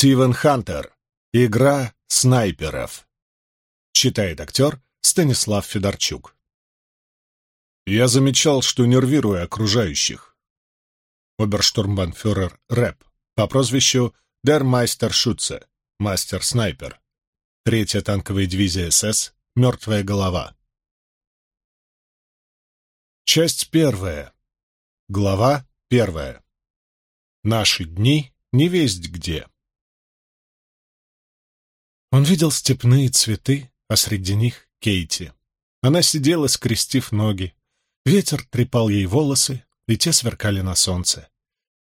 Стивен Хантер. Игра снайперов. Читает актер Станислав Федорчук. Я замечал, что нервирую окружающих. Оберштурмбанфюрер Рэп по прозвищу Дер Майстер Шутце, мастер-снайпер. Третья танковая дивизия СС, мертвая голова. Часть первая. Глава первая. Наши дни не весть где. Он видел степные цветы, а среди них Кейти. Она сидела, скрестив ноги. Ветер трепал ей волосы, и те сверкали на солнце.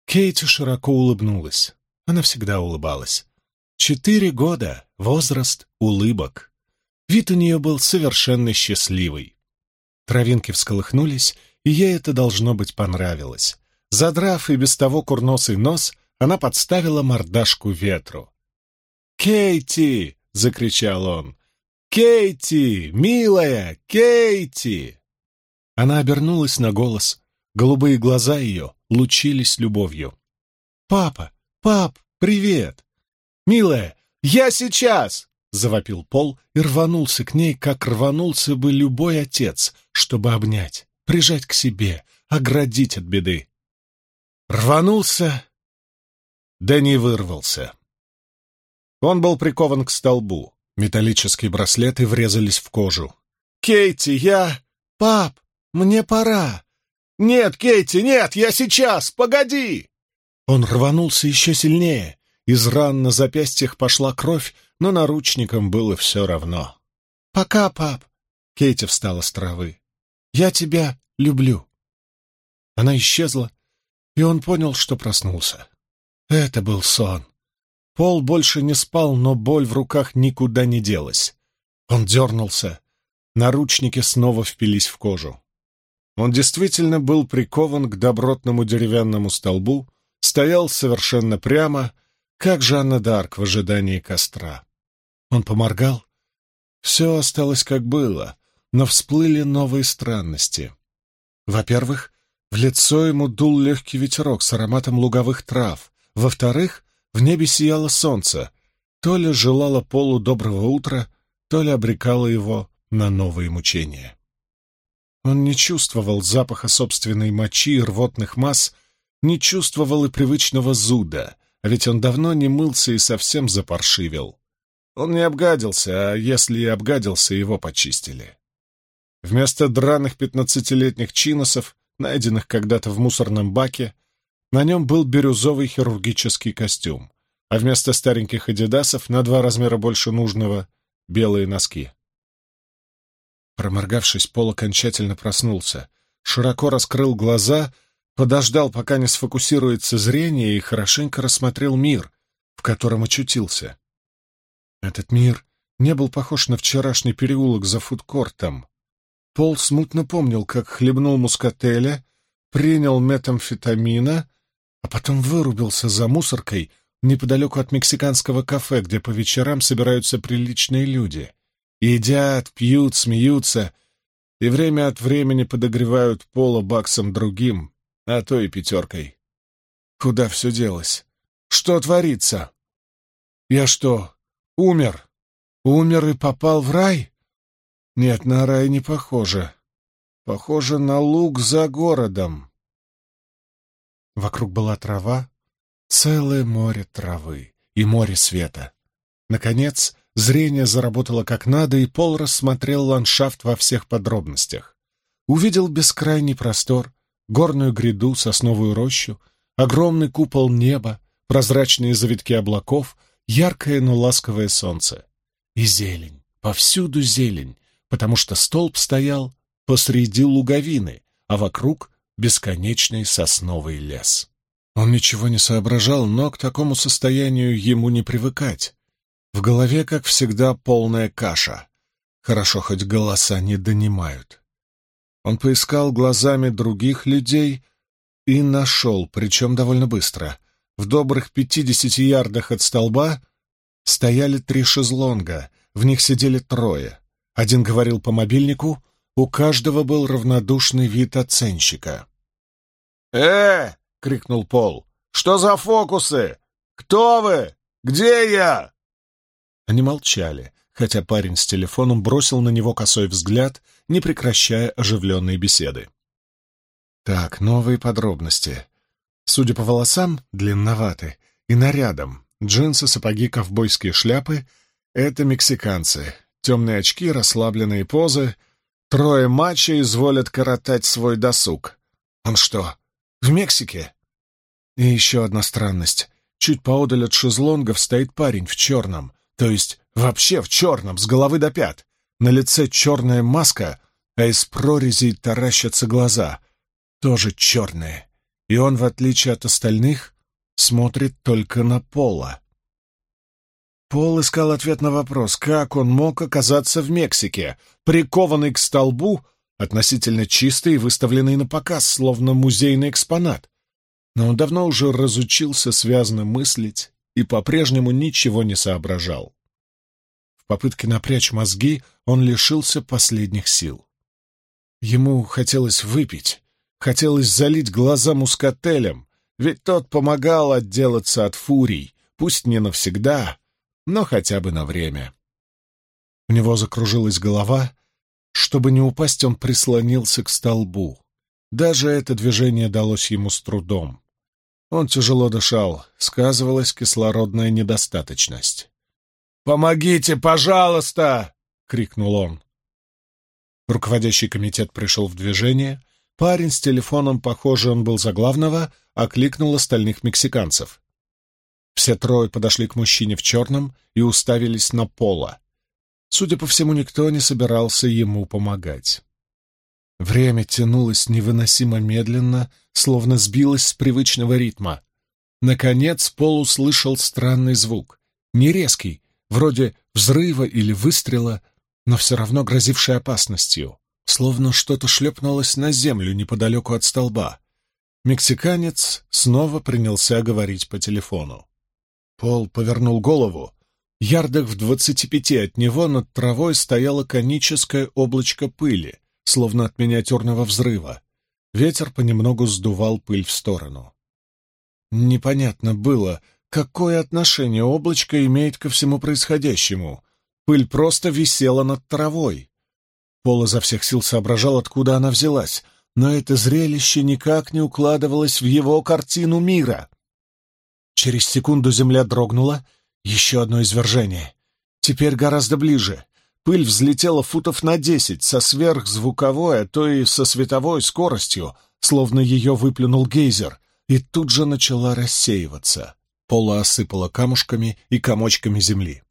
Кейти широко улыбнулась. Она всегда улыбалась. Четыре года — возраст улыбок. Вид у нее был совершенно счастливый. Травинки всколыхнулись, и ей это должно быть понравилось. Задрав и без того курносый нос, она подставила мордашку ветру. «Кейти!» — закричал он. «Кейти! Милая! Кейти!» Она обернулась на голос. Голубые глаза ее лучились любовью. «Папа! Пап! Привет!» «Милая! Я сейчас!» — завопил Пол и рванулся к ней, как рванулся бы любой отец, чтобы обнять, прижать к себе, оградить от беды. Рванулся, да не вырвался. Он был прикован к столбу. Металлические браслеты врезались в кожу. «Кейти, я... Пап, мне пора!» «Нет, Кейти, нет, я сейчас! Погоди!» Он рванулся еще сильнее. Из ран на запястьях пошла кровь, но наручникам было все равно. «Пока, пап!» Кейти встала с травы. «Я тебя люблю!» Она исчезла, и он понял, что проснулся. Это был сон. Пол больше не спал, но боль в руках никуда не делась. Он дернулся. Наручники снова впились в кожу. Он действительно был прикован к добротному деревянному столбу, стоял совершенно прямо, как Жанна Д'Арк в ожидании костра. Он поморгал. Все осталось как было, но всплыли новые странности. Во-первых, в лицо ему дул легкий ветерок с ароматом луговых трав. Во-вторых, в небе сияло солнце, то ли желало Полу доброго утра, то ли обрекало его на новые мучения. Он не чувствовал запаха собственной мочи и рвотных масс, не чувствовал и привычного зуда, ведь он давно не мылся и совсем запаршивил. Он не обгадился, а если и обгадился, его почистили. Вместо драных пятнадцатилетних чиносов, найденных когда-то в мусорном баке, на нем был бирюзовый хирургический костюм, а вместо стареньких адидасов на два размера больше нужного — белые носки. Проморгавшись, Пол окончательно проснулся, широко раскрыл глаза, подождал, пока не сфокусируется зрение, и хорошенько рассмотрел мир, в котором очутился. Этот мир не был похож на вчерашний переулок за фудкортом. Пол смутно помнил, как хлебнул мускателя, принял метамфетамина а потом вырубился за мусоркой неподалеку от мексиканского кафе, где по вечерам собираются приличные люди. Едят, пьют, смеются и время от времени подогревают пола баксом другим, а то и пятеркой. Куда все делось? Что творится? Я что, умер? Умер и попал в рай? Нет, на рай не похоже. Похоже на луг за городом. Вокруг была трава, целое море травы и море света. Наконец, зрение заработало как надо, и Пол рассмотрел ландшафт во всех подробностях. Увидел бескрайний простор, горную гряду, сосновую рощу, огромный купол неба, прозрачные завитки облаков, яркое, но ласковое солнце. И зелень, повсюду зелень, потому что столб стоял посреди луговины, а вокруг бесконечный сосновый лес. Он ничего не соображал, но к такому состоянию ему не привыкать. В голове, как всегда, полная каша. Хорошо, хоть голоса не донимают. Он поискал глазами других людей и нашел, причем довольно быстро. В добрых пятидесяти ярдах от столба стояли три шезлонга, в них сидели трое. Один говорил по мобильнику, у каждого был равнодушный вид оценщика. «Э!» — крикнул Пол. «Что за фокусы? Кто вы? Где я?» Они молчали, хотя парень с телефоном бросил на него косой взгляд, не прекращая оживленные беседы. Так, новые подробности. Судя по волосам, длинноваты, и нарядам. Джинсы, сапоги, ковбойские шляпы — это мексиканцы. Темные очки, расслабленные позы. Трое мачо изволят коротать свой досуг. Он что, в Мексике? И еще одна странность. Чуть поодаль от шезлонгов стоит парень в черном, то есть вообще в черном, с головы до пят. На лице черная маска, а из прорезей таращатся глаза. Тоже черные. И он, в отличие от остальных, смотрит только на Пола. Пол искал ответ на вопрос, как он мог оказаться в Мексике, прикованный к столбу, относительно чистый и выставленный на показ, словно музейный экспонат но он давно уже разучился связно мыслить и по-прежнему ничего не соображал. В попытке напрячь мозги он лишился последних сил. Ему хотелось выпить, хотелось залить глаза мускателем, ведь тот помогал отделаться от фурий, пусть не навсегда, но хотя бы на время. У него закружилась голова. Чтобы не упасть, он прислонился к столбу. Даже это движение далось ему с трудом. Он тяжело дышал, сказывалась кислородная недостаточность. «Помогите, пожалуйста!» — крикнул он. Руководящий комитет пришел в движение. Парень с телефоном, похоже, он был за главного, окликнул остальных мексиканцев. Все трое подошли к мужчине в черном и уставились на Пола. Судя по всему, никто не собирался ему помогать. Время тянулось невыносимо медленно, словно сбилось с привычного ритма. Наконец Пол услышал странный звук. Не резкий, вроде взрыва или выстрела, но все равно грозивший опасностью. Словно что-то шлепнулось на землю неподалеку от столба. Мексиканец снова принялся говорить по телефону. Пол повернул голову. Ярдах в двадцати пяти от него над травой стояло коническое облачко пыли — словно от миниатюрного взрыва. Ветер понемногу сдувал пыль в сторону. Непонятно было, какое отношение облачко имеет ко всему происходящему. Пыль просто висела над травой. Пол изо всех сил соображал, откуда она взялась, но это зрелище никак не укладывалось в его картину мира. Через секунду земля дрогнула, еще одно извержение. Теперь гораздо ближе. Пыль взлетела футов на десять со сверхзвуковой, а то и со световой скоростью, словно ее выплюнул гейзер, и тут же начала рассеиваться. Пола осыпала камушками и комочками земли.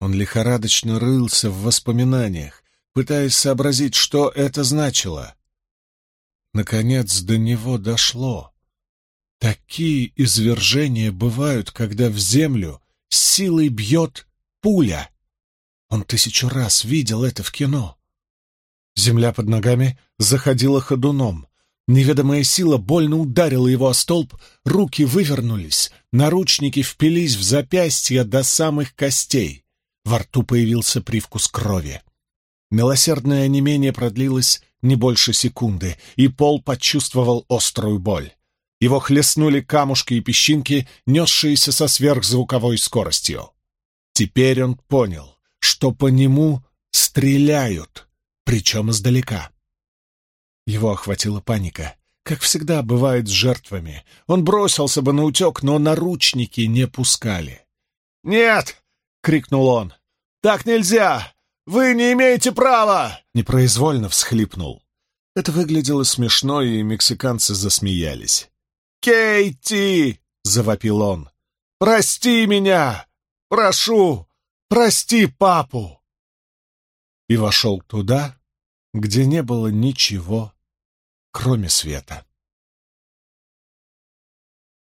Он лихорадочно рылся в воспоминаниях, пытаясь сообразить, что это значило. Наконец до него дошло. Такие извержения бывают, когда в землю силой бьет пуля. Он тысячу раз видел это в кино. Земля под ногами заходила ходуном. Неведомая сила больно ударила его о столб, руки вывернулись, наручники впились в запястья до самых костей. Во рту появился привкус крови. Милосердное онемение продлилось не больше секунды, и Пол почувствовал острую боль. Его хлестнули камушки и песчинки, несшиеся со сверхзвуковой скоростью. Теперь он понял что по нему стреляют, причем издалека. Его охватила паника. Как всегда бывает с жертвами. Он бросился бы на утек, но наручники не пускали. «Нет!» — крикнул он. «Так нельзя! Вы не имеете права!» Непроизвольно всхлипнул. Это выглядело смешно, и мексиканцы засмеялись. «Кейти!» — завопил он. «Прости меня! Прошу! Прости папу!» И вошел туда, где не было ничего, кроме света.